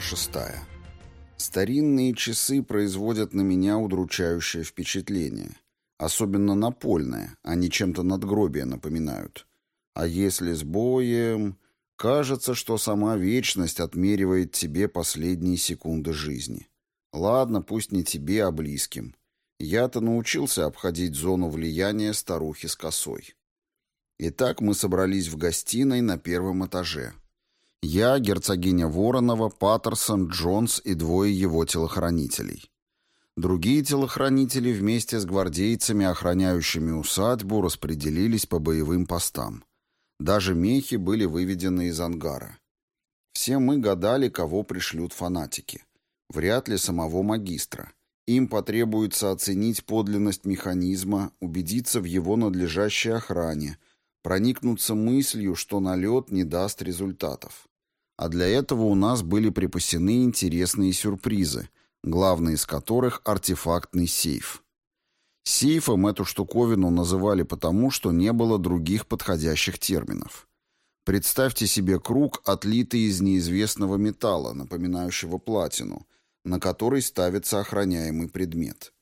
Шестая. Старинные часы производят на меня удручающее впечатление. Особенно напольные, они чем-то надгробие напоминают. А если с боем... Кажется, что сама вечность отмеривает тебе последние секунды жизни. Ладно, пусть не тебе, а близким. Я-то научился обходить зону влияния старухи с косой. Итак, мы собрались в гостиной на первом этаже. Я, герцогиня Воронова, Паттерсон, Джонс и двое его телохранителей. Другие телохранители вместе с гвардейцами, охраняющими усадьбу, распределились по боевым постам. Даже мехи были выведены из ангара. Все мы гадали, кого пришлют фанатики. Вряд ли самого магистра. Им потребуется оценить подлинность механизма, убедиться в его надлежащей охране, проникнуться мыслью, что налет не даст результатов. А для этого у нас были припасены интересные сюрпризы, главный из которых – артефактный сейф. Сейфом эту штуковину называли потому, что не было других подходящих терминов. Представьте себе круг, отлитый из неизвестного металла, напоминающего платину, на который ставится охраняемый предмет.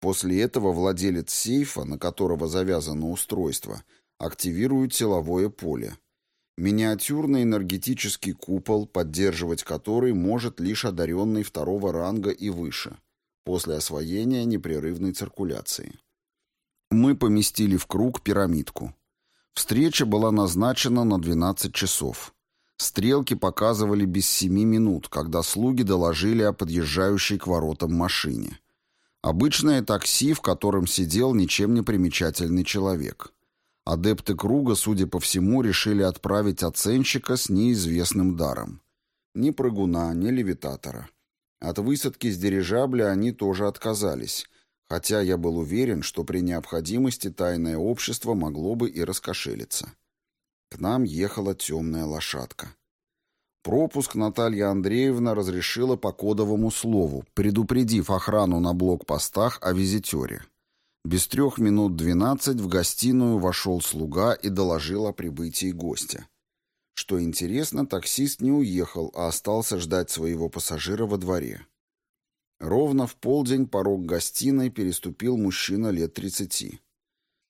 После этого владелец сейфа, на которого завязано устройство, активирует силовое поле – Миниатюрный энергетический купол, поддерживать который может лишь одаренный второго ранга и выше, после освоения непрерывной циркуляции. Мы поместили в круг пирамидку. Встреча была назначена на 12 часов. Стрелки показывали без семи минут, когда слуги доложили о подъезжающей к воротам машине. Обычное такси, в котором сидел ничем не примечательный человек. Адепты круга, судя по всему, решили отправить оценщика с неизвестным даром. Ни прыгуна, ни левитатора. От высадки с дирижабля они тоже отказались, хотя я был уверен, что при необходимости тайное общество могло бы и раскошелиться. К нам ехала темная лошадка. Пропуск Наталья Андреевна разрешила по кодовому слову, предупредив охрану на блокпостах о визитере. Без трех минут двенадцать в гостиную вошел слуга и доложил о прибытии гостя. Что интересно, таксист не уехал, а остался ждать своего пассажира во дворе. Ровно в полдень порог гостиной переступил мужчина лет тридцати.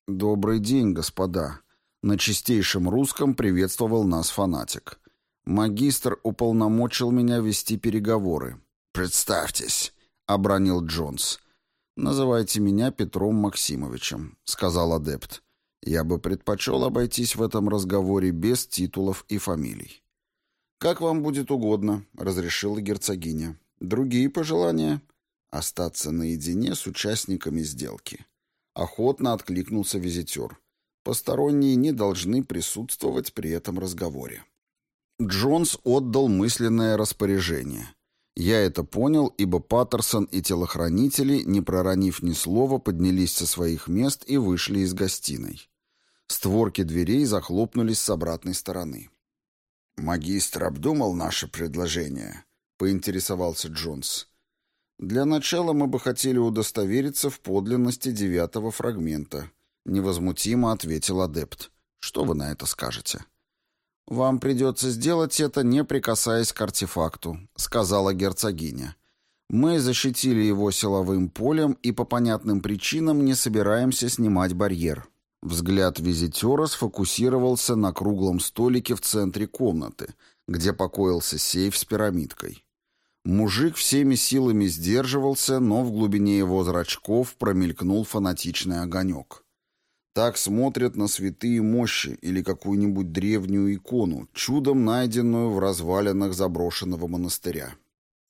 «Добрый день, господа!» На чистейшем русском приветствовал нас фанатик. «Магистр уполномочил меня вести переговоры». «Представьтесь», — обронил Джонс. «Называйте меня Петром Максимовичем», — сказал адепт. «Я бы предпочел обойтись в этом разговоре без титулов и фамилий». «Как вам будет угодно», — разрешила герцогиня. «Другие пожелания?» «Остаться наедине с участниками сделки». Охотно откликнулся визитер. «Посторонние не должны присутствовать при этом разговоре». Джонс отдал мысленное распоряжение — я это понял, ибо Паттерсон и телохранители, не проронив ни слова, поднялись со своих мест и вышли из гостиной. Створки дверей захлопнулись с обратной стороны. «Магистр обдумал наше предложение?» — поинтересовался Джонс. «Для начала мы бы хотели удостовериться в подлинности девятого фрагмента», — невозмутимо ответил адепт. «Что вы на это скажете?» «Вам придется сделать это, не прикасаясь к артефакту», — сказала герцогиня. «Мы защитили его силовым полем и по понятным причинам не собираемся снимать барьер». Взгляд визитера сфокусировался на круглом столике в центре комнаты, где покоился сейф с пирамидкой. Мужик всеми силами сдерживался, но в глубине его зрачков промелькнул фанатичный огонек. Так смотрят на святые мощи или какую-нибудь древнюю икону, чудом найденную в развалинах заброшенного монастыря.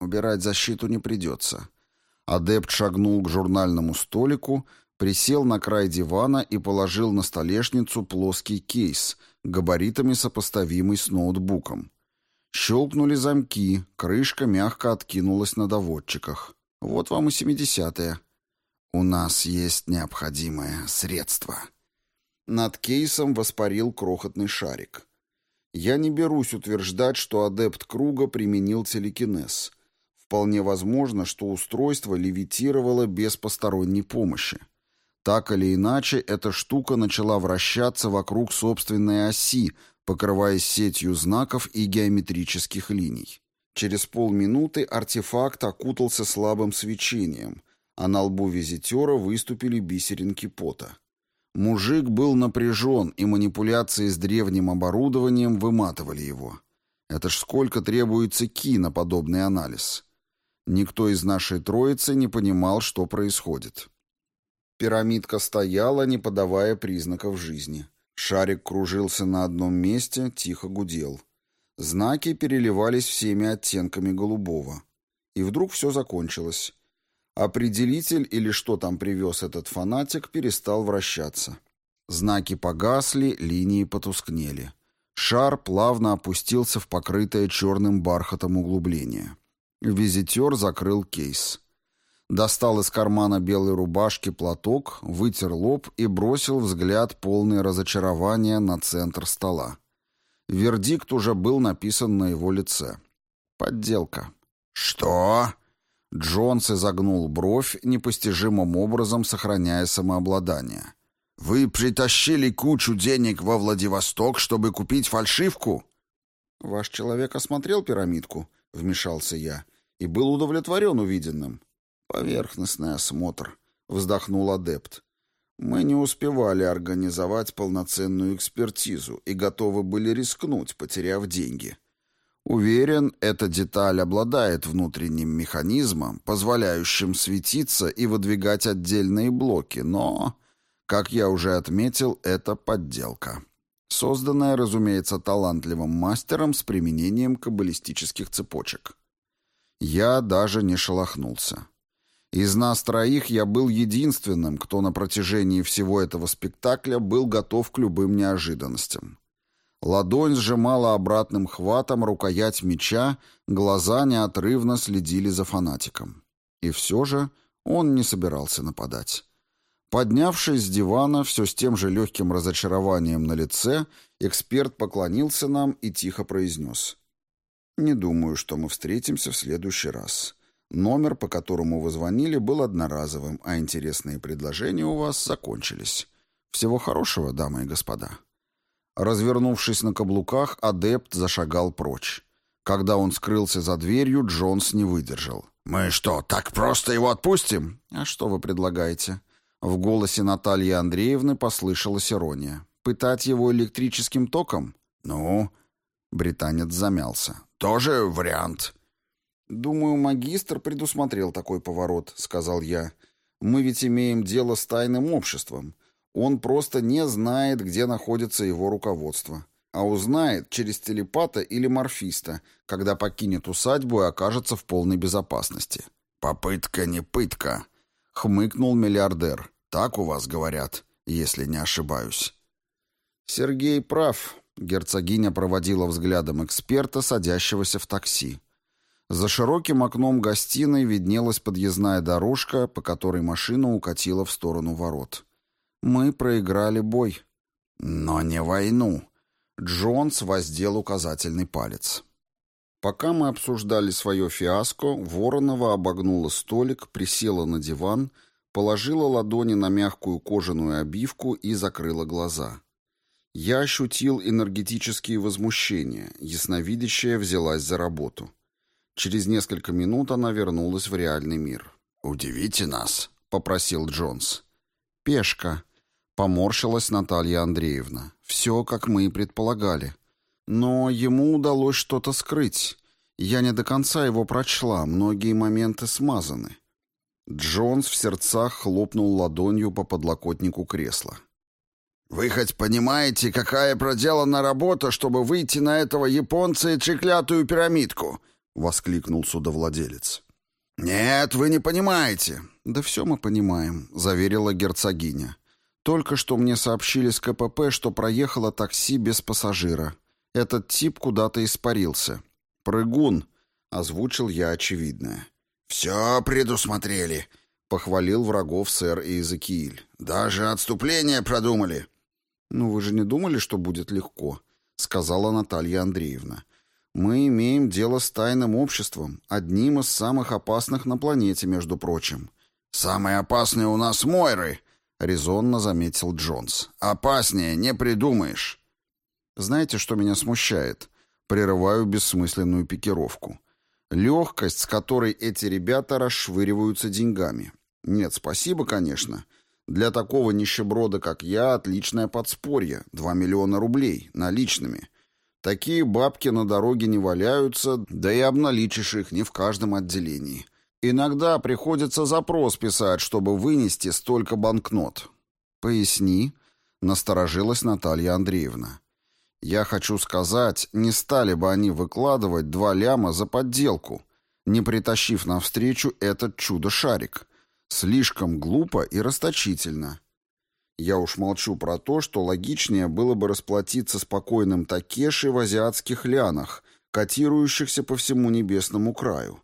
Убирать защиту не придется. Адепт шагнул к журнальному столику, присел на край дивана и положил на столешницу плоский кейс, габаритами сопоставимый с ноутбуком. Щелкнули замки, крышка мягко откинулась на доводчиках. Вот вам и семидесятые. «У нас есть необходимое средство», над кейсом воспарил крохотный шарик. Я не берусь утверждать, что адепт круга применил телекинез. Вполне возможно, что устройство левитировало без посторонней помощи. Так или иначе, эта штука начала вращаться вокруг собственной оси, покрываясь сетью знаков и геометрических линий. Через полминуты артефакт окутался слабым свечением, а на лбу визитера выступили бисеринки пота. Мужик был напряжен, и манипуляции с древним оборудованием выматывали его. Это ж сколько требуется ки на подобный анализ. Никто из нашей троицы не понимал, что происходит. Пирамидка стояла, не подавая признаков жизни. Шарик кружился на одном месте, тихо гудел. Знаки переливались всеми оттенками голубого. И вдруг все закончилось. Определитель или что там привез этот фанатик перестал вращаться. Знаки погасли, линии потускнели. Шар плавно опустился в покрытое черным бархатом углубление. Визитер закрыл кейс. Достал из кармана белой рубашки платок, вытер лоб и бросил взгляд полный разочарования на центр стола. Вердикт уже был написан на его лице. Подделка. «Что?» Джонс изогнул бровь, непостижимым образом сохраняя самообладание. «Вы притащили кучу денег во Владивосток, чтобы купить фальшивку?» «Ваш человек осмотрел пирамидку», — вмешался я, — «и был удовлетворен увиденным». «Поверхностный осмотр», — вздохнул адепт. «Мы не успевали организовать полноценную экспертизу и готовы были рискнуть, потеряв деньги». Уверен, эта деталь обладает внутренним механизмом, позволяющим светиться и выдвигать отдельные блоки, но, как я уже отметил, это подделка. Созданная, разумеется, талантливым мастером с применением каббалистических цепочек. Я даже не шелохнулся. Из нас троих я был единственным, кто на протяжении всего этого спектакля был готов к любым неожиданностям. Ладонь сжимала обратным хватом рукоять меча, глаза неотрывно следили за фанатиком. И все же он не собирался нападать. Поднявшись с дивана, все с тем же легким разочарованием на лице, эксперт поклонился нам и тихо произнес. «Не думаю, что мы встретимся в следующий раз. Номер, по которому вы звонили, был одноразовым, а интересные предложения у вас закончились. Всего хорошего, дамы и господа». Развернувшись на каблуках, адепт зашагал прочь. Когда он скрылся за дверью, Джонс не выдержал. «Мы что, так просто его отпустим?» «А что вы предлагаете?» В голосе Натальи Андреевны послышалась ирония. «Пытать его электрическим током?» «Ну?» Британец замялся. «Тоже вариант». «Думаю, магистр предусмотрел такой поворот», — сказал я. «Мы ведь имеем дело с тайным обществом. Он просто не знает, где находится его руководство. А узнает через телепата или морфиста, когда покинет усадьбу и окажется в полной безопасности. «Попытка не пытка», — хмыкнул миллиардер. «Так у вас говорят, если не ошибаюсь». Сергей прав. Герцогиня проводила взглядом эксперта, садящегося в такси. За широким окном гостиной виднелась подъездная дорожка, по которой машина укатила в сторону ворот. Мы проиграли бой. Но не войну. Джонс воздел указательный палец. Пока мы обсуждали свое фиаско, Воронова обогнула столик, присела на диван, положила ладони на мягкую кожаную обивку и закрыла глаза. Я ощутил энергетические возмущения, ясновидящая взялась за работу. Через несколько минут она вернулась в реальный мир. «Удивите нас», — попросил Джонс. «Пешка», Поморщилась Наталья Андреевна. Все, как мы и предполагали. Но ему удалось что-то скрыть. Я не до конца его прочла, многие моменты смазаны. Джонс в сердцах хлопнул ладонью по подлокотнику кресла. «Вы хоть понимаете, какая проделана работа, чтобы выйти на этого японца и треклятую пирамидку?» — воскликнул судовладелец. «Нет, вы не понимаете». «Да все мы понимаем», — заверила герцогиня. Только что мне сообщили с КПП, что проехало такси без пассажира. Этот тип куда-то испарился. «Прыгун», — озвучил я очевидное. «Все предусмотрели», — похвалил врагов сэр Иезекииль. «Даже отступление продумали». «Ну вы же не думали, что будет легко», — сказала Наталья Андреевна. «Мы имеем дело с тайным обществом, одним из самых опасных на планете, между прочим». «Самые опасные у нас Мойры», — резонно заметил Джонс. «Опаснее не придумаешь». «Знаете, что меня смущает?» Прерываю бессмысленную пикировку. Легкость, с которой эти ребята расшвыриваются деньгами. Нет, спасибо, конечно. Для такого нищеброда, как я, отличное подспорье. Два миллиона рублей. Наличными. Такие бабки на дороге не валяются, да и обналичишь их не в каждом отделении. Иногда приходится запрос писать, чтобы вынести столько банкнот. Поясни, насторожилась Наталья Андреевна. Я хочу сказать, не стали бы они выкладывать два ляма за подделку, не притащив навстречу этот чудо-шарик. Слишком глупо и расточительно. Я уж молчу про то, что логичнее было бы расплатиться спокойным Такеши в азиатских лянах, котирующихся по всему небесному краю.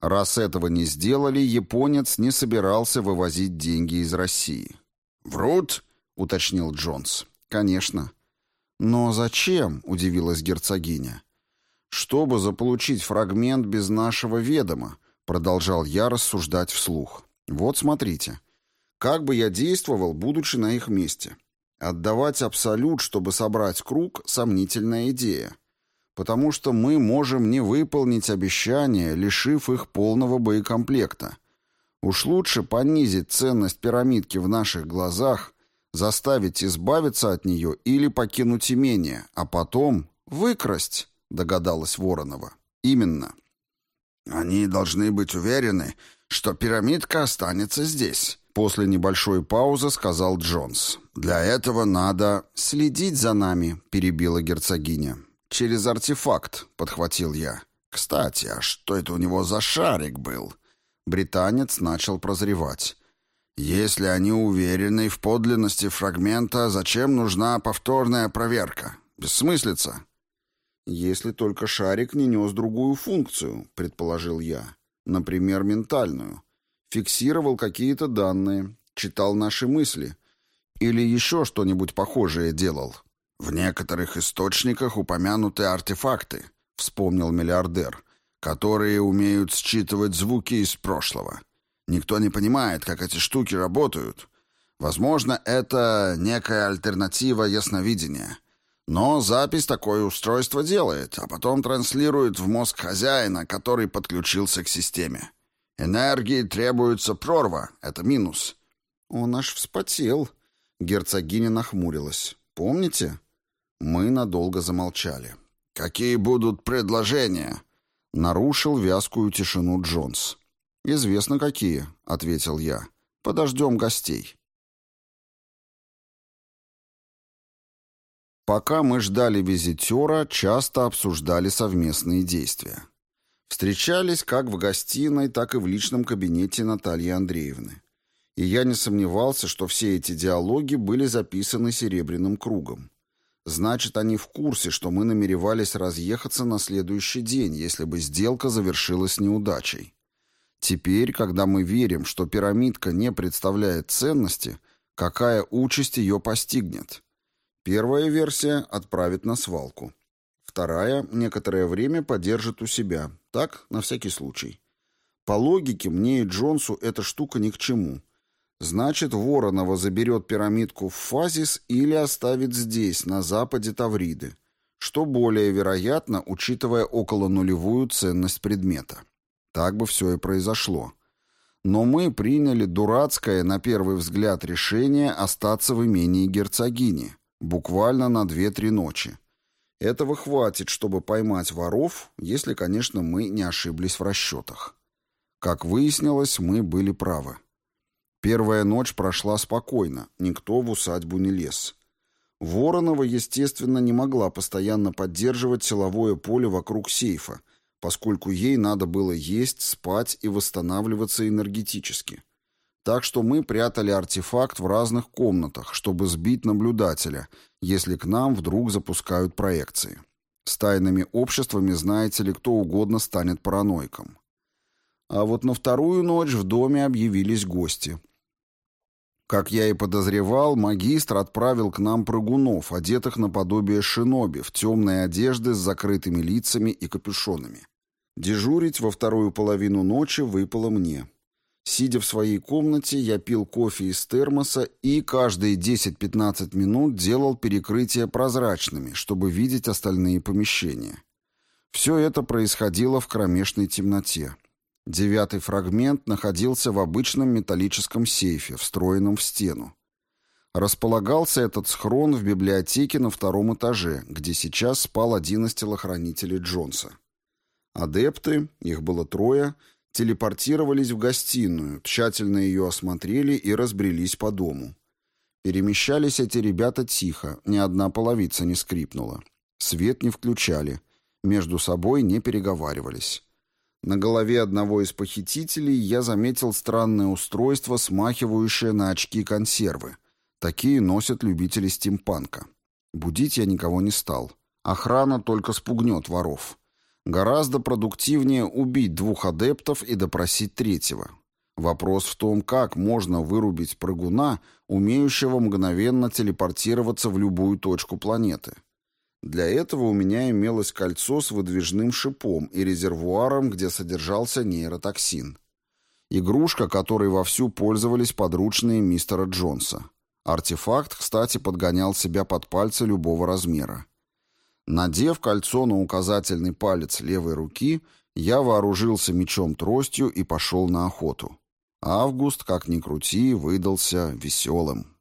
Раз этого не сделали, японец не собирался вывозить деньги из России. «Врут?» — уточнил Джонс. «Конечно». «Но зачем?» — удивилась герцогиня. «Чтобы заполучить фрагмент без нашего ведома», — продолжал я рассуждать вслух. «Вот смотрите». Как бы я действовал, будучи на их месте? Отдавать абсолют, чтобы собрать круг – сомнительная идея. Потому что мы можем не выполнить обещание, лишив их полного боекомплекта. Уж лучше понизить ценность пирамидки в наших глазах, заставить избавиться от нее или покинуть имение, а потом выкрасть, догадалась Воронова. Именно. Они должны быть уверены, что пирамидка останется здесь. После небольшой паузы сказал Джонс. «Для этого надо следить за нами», — перебила герцогиня. «Через артефакт», — подхватил я. «Кстати, а что это у него за шарик был?» Британец начал прозревать. «Если они уверены в подлинности фрагмента, зачем нужна повторная проверка? Бессмыслица». «Если только шарик не нес другую функцию», — предположил я. «Например, ментальную фиксировал какие-то данные, читал наши мысли или еще что-нибудь похожее делал. «В некоторых источниках упомянуты артефакты», — вспомнил миллиардер, «которые умеют считывать звуки из прошлого. Никто не понимает, как эти штуки работают. Возможно, это некая альтернатива ясновидения». Но запись такое устройство делает, а потом транслирует в мозг хозяина, который подключился к системе. Энергии требуется прорва, это минус. Он аж вспотел. Герцогиня нахмурилась. Помните? Мы надолго замолчали. Какие будут предложения? Нарушил вязкую тишину Джонс. «Известно какие», — ответил я. «Подождем гостей». Пока мы ждали визитера, часто обсуждали совместные действия. Встречались как в гостиной, так и в личном кабинете Натальи Андреевны. И я не сомневался, что все эти диалоги были записаны серебряным кругом. Значит, они в курсе, что мы намеревались разъехаться на следующий день, если бы сделка завершилась неудачей. Теперь, когда мы верим, что пирамидка не представляет ценности, какая участь ее постигнет? Первая версия отправит на свалку. Вторая некоторое время подержит у себя. Так, на всякий случай. По логике, мне и Джонсу эта штука ни к чему. Значит, Воронова заберет пирамидку в Фазис или оставит здесь, на западе Тавриды. Что более вероятно, учитывая около нулевую ценность предмета. Так бы все и произошло. Но мы приняли дурацкое, на первый взгляд, решение остаться в имении герцогини. Буквально на две-три ночи. Этого хватит, чтобы поймать воров, если, конечно, мы не ошиблись в расчетах. Как выяснилось, мы были правы. Первая ночь прошла спокойно, никто в усадьбу не лез. Воронова, естественно, не могла постоянно поддерживать силовое поле вокруг сейфа, поскольку ей надо было есть, спать и восстанавливаться энергетически. Так что мы прятали артефакт в разных комнатах, чтобы сбить наблюдателя, если к нам вдруг запускают проекции. С тайными обществами, знаете ли, кто угодно станет параноиком. А вот на вторую ночь в доме объявились гости. Как я и подозревал, магистр отправил к нам прыгунов, одетых наподобие шиноби, в темные одежды с закрытыми лицами и капюшонами. Дежурить во вторую половину ночи выпало мне. Сидя в своей комнате, я пил кофе из термоса и каждые 10-15 минут делал перекрытия прозрачными, чтобы видеть остальные помещения. Все это происходило в кромешной темноте. Девятый фрагмент находился в обычном металлическом сейфе, встроенном в стену. Располагался этот схрон в библиотеке на втором этаже, где сейчас спал один из телохранителей Джонса. Адепты, их было трое, телепортировались в гостиную, тщательно ее осмотрели и разбрелись по дому. Перемещались эти ребята тихо, ни одна половица не скрипнула. Свет не включали, между собой не переговаривались. На голове одного из похитителей я заметил странное устройство, смахивающее на очки консервы. Такие носят любители стимпанка. Будить я никого не стал. Охрана только спугнет воров. Гораздо продуктивнее убить двух адептов и допросить третьего. Вопрос в том, как можно вырубить прыгуна, умеющего мгновенно телепортироваться в любую точку планеты. Для этого у меня имелось кольцо с выдвижным шипом и резервуаром, где содержался нейротоксин. Игрушка, которой вовсю пользовались подручные мистера Джонса. Артефакт, кстати, подгонял себя под пальцы любого размера. Надев кольцо на указательный палец левой руки, я вооружился мечом-тростью и пошел на охоту. Август, как ни крути, выдался веселым.